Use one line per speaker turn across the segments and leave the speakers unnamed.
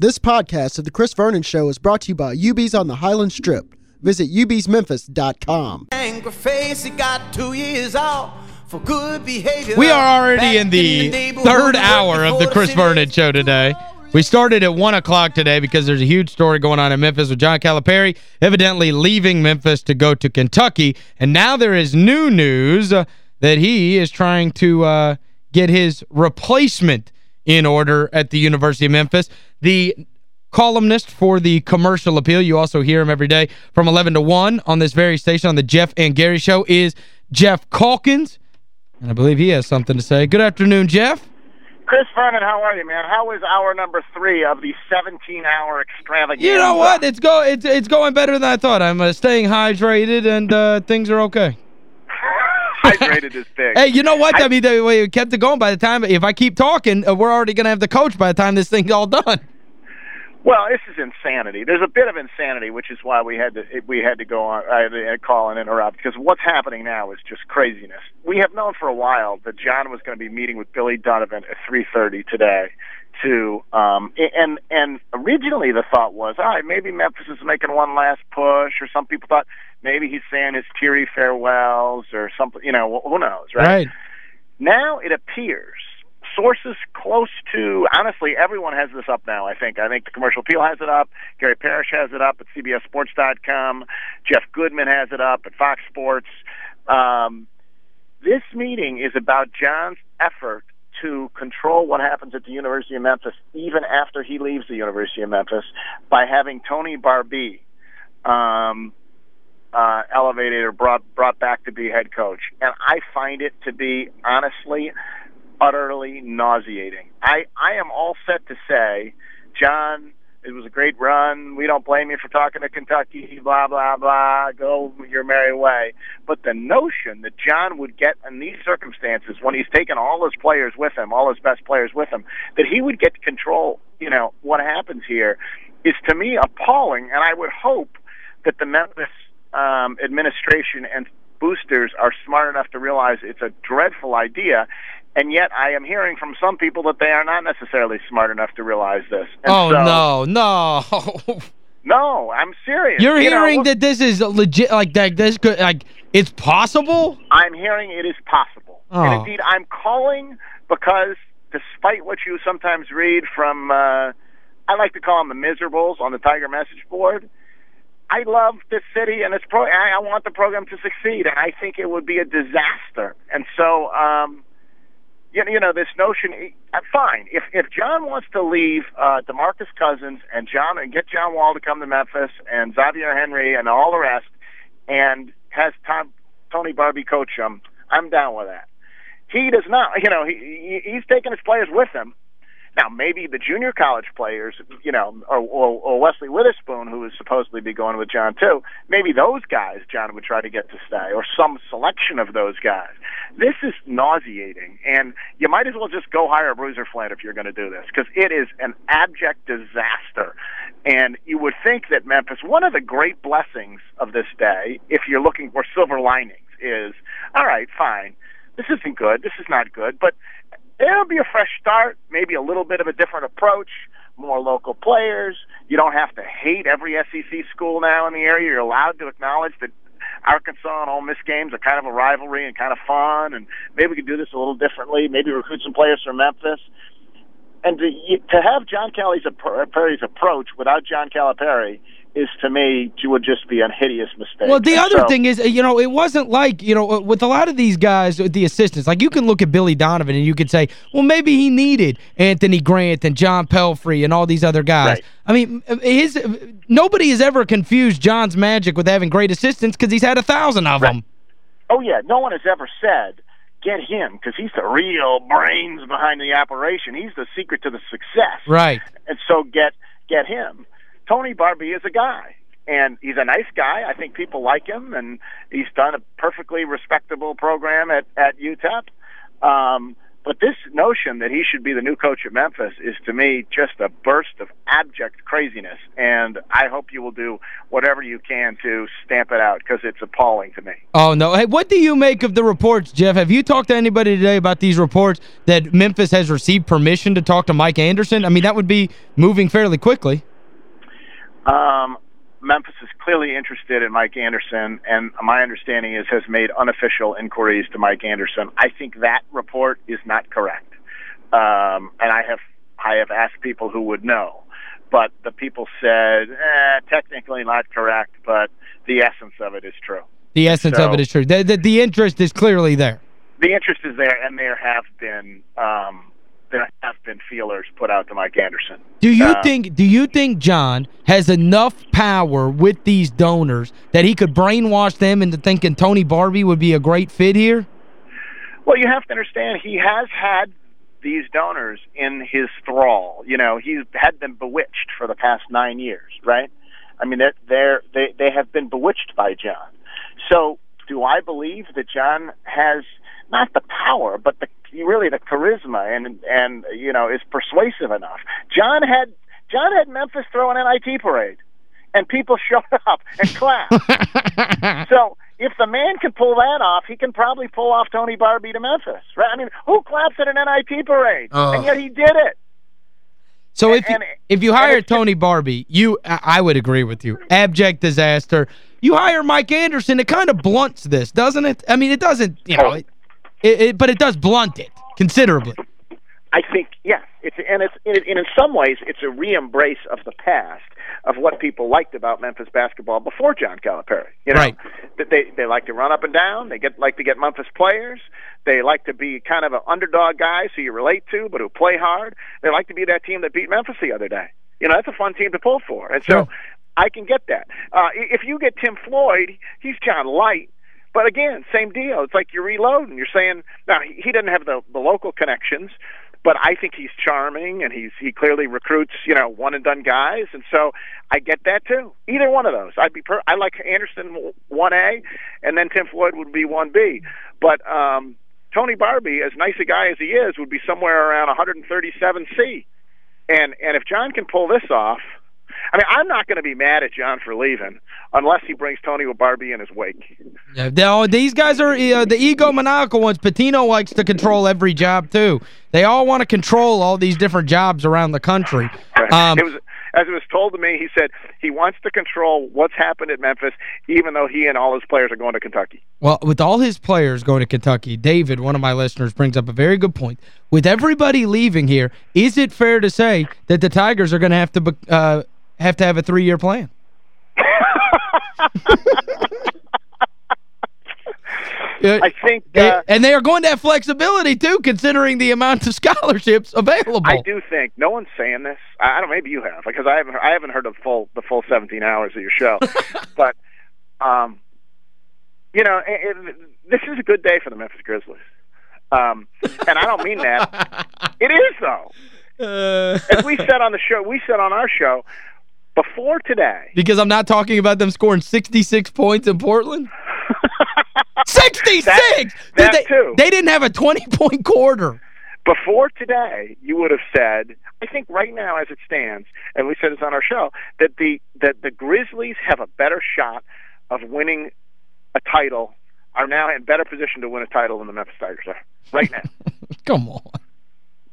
This podcast of The Chris Vernon Show is brought to you by UB's on the Highland Strip. Visit ubsmemphis.com.
Angry face, he got two years out for good behavior.
We are already in
Back
the third hour of the Chris Vernon Show today. We started at 1 o'clock today because there's a huge story going on in Memphis with John Calipari evidently leaving Memphis to go to Kentucky. And now there is new news uh, that he is trying to uh, get his replacement in order at the University of Memphis. The columnist for the Commercial Appeal, you also hear him every day from 11 to 1 on this very station on the Jeff and Gary Show, is Jeff Calkins. And I believe he has something to say. Good afternoon, Jeff.
Chris Vernon, how are you, man? How is hour number three of the 17-hour extravaganza?
You know what? It's go it's it's going better than I thought. I'm uh, staying hydrated and uh, things are okay.
Hydrated is big.
Hey, you know what? I,
I-
mean, we kept it going by the time if I keep talking, uh, we're already going to have the coach by the time this thing's all done.
Well, this is insanity. There's a bit of insanity, which is why we had to we had to go on I had to call and interrupt because what's happening now is just craziness. We have known for a while that John was going to be meeting with Billy Dunavant at 3:30 today to um and and originally the thought was, all right, maybe Memphis is making one last push or some people thought maybe he's saying his teary farewells or something, you know, who knows, right? Now it appears sources close to honestly everyone has this up now i think. I think the commercial appeal has it up gary parrish has it up at cbssports.com jeff goodman has it up at fox sports. Um, this meeting is about john's effort to control what happens at the university of memphis even after he leaves the university of memphis by having tony barbee um, uh, elevated or brought brought back to be head coach, and I find it to be honestly utterly nauseating. I I am all set to say, John, it was a great run. We don't blame you for talking to Kentucky. Blah blah blah. Go your merry way. But the notion that John would get in these circumstances when he's taken all his players with him, all his best players with him, that he would get to control, you know, what happens here, is to me appalling. And I would hope that the Memphis um, administration and boosters are smart enough to realize it's a dreadful idea. And yet, I am hearing from some people that they are not necessarily smart enough to realize this. And
Oh,
so-
no, no.
No, I'm serious.
You're
You
hearing
look,
that this is legit, like, that this could, like, it's possible?
I'm hearing it is possible.
Oh.
And indeed, I'm calling because, despite what you sometimes read from, uh, I like to call them the miserables on the Tiger message board. I love this city and its pro. I, I want the program to succeed, and I think it would be a disaster. And so, um, you know, you know this notion. Uh, fine, if if John wants to leave uh, Demarcus Cousins and John and get John Wall to come to Memphis and Xavier Henry and all the rest, and has Tom Tony Barbee coach him, I'm down with that. He does not, you know, he, he he's taking his players with him. Now, maybe the junior college players, you know, or, or, or Wesley Witherspoon, who is supposedly be going with John too, maybe those guys John would try to get to stay, or some selection of those guys. This is nauseating, and you might as well just go hire a Bruiser Flint if you're going to do this, because it is an abject disaster. And you would think that Memphis, one of the great blessings of this day, if you're looking for silver linings, is all right, fine. This isn't good. This is not good, but it'll be a fresh start, maybe a little bit of a different approach, more local players. You don't have to hate every SEC school now in the area. You're allowed to acknowledge that Arkansas and Ole Miss games are kind of a rivalry and kind of fun, and maybe we could do this a little differently. Maybe recruit some players from Memphis. And to, to have John Kelly's Perry's approach without John Calipari is to me would just be a hideous mistake.
Well, the
And
other
so-
thing is, you know, it wasn't like, you know, uh, with a lot of these guys, uh, the assistants, like you can look at Billy Donovan and you could say, well, maybe he needed Anthony Grant and John Pelphrey and all these other guys.
Right.
I mean, his nobody has ever confused John's magic with having great assistants because he's had a thousand of them.
Oh yeah, no one has ever said get him because he's the real brains behind the operation. He's the secret to the success.
Right.
And so get get him. Tony Barbee is a guy. And he's a nice guy. I think people like him, and he's done a perfectly respectable program at at UTEP. Um, but this notion that he should be the new coach at Memphis is to me just a burst of abject craziness. And I hope you will do whatever you can to stamp it out because it's appalling to me.
Oh, no. Hey, what do you make of the reports, Jeff? Have you talked to anybody today about these reports that Memphis has received permission to talk to Mike Anderson? I mean, that would be moving fairly quickly.
Um, Memphis is clearly interested in Mike Anderson, and my understanding is has made unofficial inquiries to Mike Anderson. I think that report is not correct, um, and I have I have asked people who would know, but the people said eh, technically not correct, but the essence of it is true.
The essence so, of it is true. The, the, the interest is clearly there.
The interest is there, and there have been um, there have been feelers put out to Mike Anderson.
Do you uh, think do you think John has enough power with these donors that he could brainwash them into thinking Tony Barbee would be a great fit here?
Well, you have to understand he has had these donors in his thrall. You know, he's had them bewitched for the past 9 years, right? I mean, they're, they're, they they have been bewitched by John. So, do I believe that John has not the power, but the really the charisma and and you know is persuasive enough. John had John had Memphis throw an NIT parade, and people showed up and clapped. so if the man can pull that off, he can probably pull off Tony Barbee to Memphis, right? I mean, who claps at an NIT parade? Uh. And yet he did it.
So if and, you, if you hire Tony Barbee, you I would agree with you. Abject disaster. You hire Mike Anderson, it kind of blunts this, doesn't it? I mean, it doesn't, you know, it, it, it, but it does blunt it considerably.
I think, yeah. It's, and, it's, and in some ways, it's a re-embrace of the past of what people liked about Memphis basketball before John Calipari. You know,
right.
that they they like to run up and down. They get like to get Memphis players. They like to be kind of an underdog guys who you relate to, but who play hard. They like to be that team that beat Memphis the other day. You know, that's a fun team to pull for. And so, I can get that. Uh, if you get Tim Floyd, he's John Light but again, same deal. It's like you're reloading. You're saying now he doesn't have the the local connections, but I think he's charming and he's he clearly recruits you know one and done guys, and so I get that too. Either one of those, I'd be per- I like Anderson one A, and then Tim Floyd would be one B. But um, Tony Barbee, as nice a guy as he is, would be somewhere around 137 C, and and if John can pull this off I mean, I'm not going to be mad at John for leaving unless he brings Tony Barbee in his wake.
Yeah, these guys are uh, the egomaniacal ones. Pitino likes to control every job, too. They all want to control all these different jobs around the country.
Um, it was as it was told to me, he said he wants to control what's happened at Memphis, even though he and all his players are going to Kentucky.
Well, with all his players going to Kentucky, David, one of my listeners, brings up a very good point. With everybody leaving here, is it fair to say that the Tigers are going to have to uh, have to have a three-year plan.
I think uh,
and they are going to have flexibility too considering the amount of scholarships available.
I do think no one's saying this. I don't maybe you have because I haven't I haven't heard the full the full 17 hours of your show. but um you know, it, it, this is a good day for the Memphis Grizzlies. Um and I don't mean that. it is though. Uh, As we said on the show, we said on our show, before today.
Because I'm not talking about them scoring 66 points in Portland? 66!
That, that
they,
too.
They didn't have a 20-point quarter.
Before today, you would have said, I think right now as it stands, and we said this on our show, that the that the Grizzlies have a better shot of winning a title, are now in better position to win a title than the Memphis Tigers are right now.
Come on.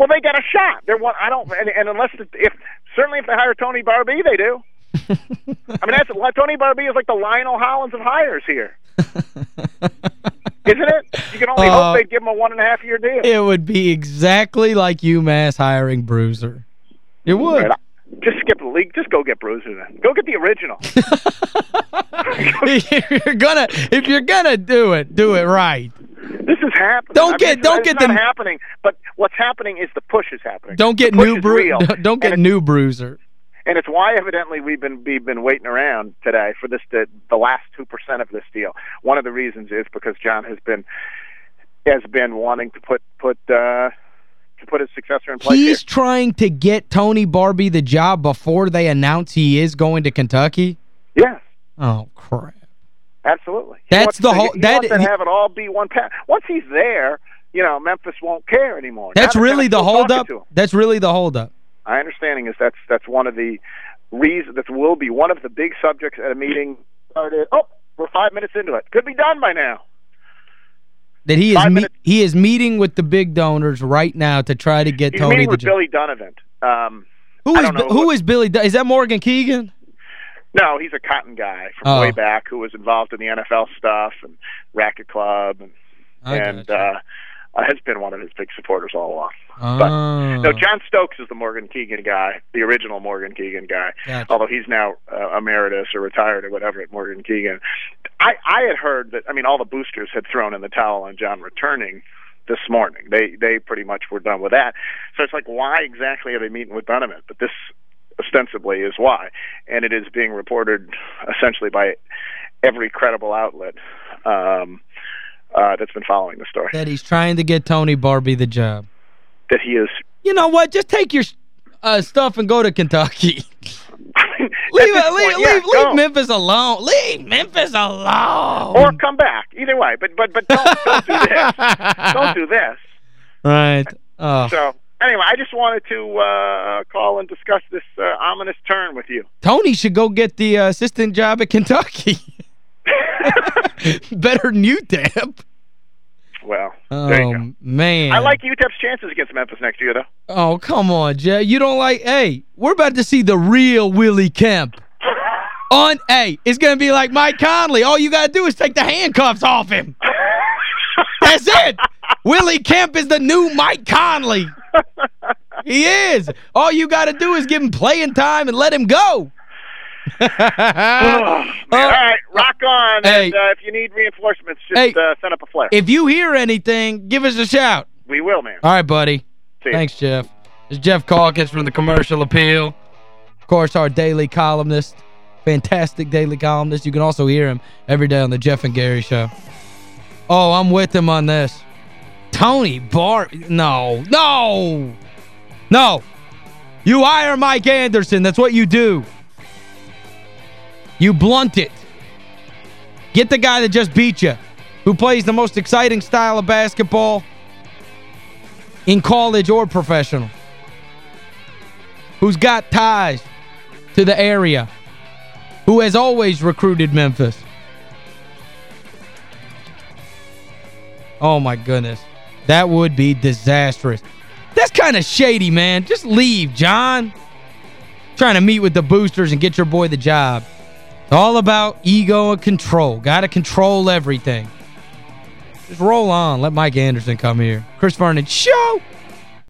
Well, they got a shot. They're one. I don't. And, and unless if certainly if they hire Tony Barbee, they do. I mean, that's Tony Barbee is like the Lionel Hollins of hires here. Isn't it? You can only uh, hope they give him a one and a half year deal.
It would be exactly like UMass hiring Bruiser. It would. Right.
Just skip the league. Just go get Bruiser then. Go get the original.
if you're gonna if you're gonna do it, do it right.
This is happening.
Don't get mean, don't get
the happening, but what's happening is the push is happening.
Don't get new bru don't get new bruiser.
And it's why evidently we've been we've been waiting around today for this to the last 2% of this deal. One of the reasons is because John has been has been wanting to put put uh to put his successor in place.
He's
here.
trying to get Tony Barbee the job before they announce he is going to Kentucky?
Yes.
Oh, crap.
Absolutely.
That's the
to,
whole...
He
that,
wants to have it all be one path. Once he's there, you know, Memphis won't care anymore.
That's
they're
really the holdup?
talking to him.
That's really the holdup.
My understanding is that's that's one of the reasons that will be one of the big subjects at a meeting. Started. Oh, we're five minutes into it. Could be done by now.
That he is me he is meeting with the big donors right now to try to get
He's
Tony
meeting
the
with. Billy Dunavant. Um,
Who is who
what-
is Billy? Is that Morgan Keegan?
No, he's a cotton guy from
Oh.
way back who was involved in the NFL stuff and Racquet Club and
I
and
gotcha.
uh, uh, has been one of his big supporters all along.
Oh.
No, John Stokes is the Morgan Keegan guy, the original Morgan Keegan guy.
Gotcha.
Although he's now uh, emeritus or retired or whatever at Morgan Keegan. I, I had heard that. I mean, all the boosters had thrown in the towel on John returning this morning. They they pretty much were done with that. So it's like, why exactly are they meeting with Dunavant? But this ostensibly is why, and it is being reported essentially by every credible outlet um, uh, that's been following the story.
that he's trying to get Tony Barbee the job.
That he is
You know what? Just take your uh, stuff and go to Kentucky. Leave, it- leave,
yeah,
leave, leave Memphis alone. Leave Memphis alone.
or come back. Either way, but but but don't, don't do this. Don't do this.
Right. Oh.
So anyway, I just wanted to uh, call and discuss this uh, ominous turn with you.
Tony should go get the uh, assistant job at Kentucky. Better than UTEP.
Well, there you go.
Oh, man.
I like UTEP's chances against Memphis next year, though.
Oh, come on, Jay. You don't like... Hey, we're about to see the real Willie Kemp. On, hey, it's going to be like Mike Conley. All you got to do is take the handcuffs off him. That's it. Willie Kemp is the new Mike Conley. He is. All you got to do is give him playing time and let him go.
Oh, man. All right, rock on.
Hey.
And uh, if you need reinforcements, just
Hey.
uh, send up a flare.
if you hear anything, give us a shout.
we will, man.
All right, buddy. Thanks, Jeff. It's Jeff Calkins from the Commercial Appeal. Of course, our daily columnist. Fantastic daily columnist. You can also hear him every day on the Jeff and Gary Show. Oh, I'm with him on this. Tony Bar... No. No. No. You hire Mike Anderson. That's what you do. You blunt it. Get the guy that just beat you, who plays the most exciting style of basketball in college or professional, who's got ties to the area, who has always recruited Memphis. Oh, my goodness. That would be disastrous. That's kind of shady, man. Just leave, John. Trying to meet with the boosters and get your boy the job. It's all about ego and control. Got to control everything. Just roll on. Let Mike Anderson come here. Chris Vernon, show!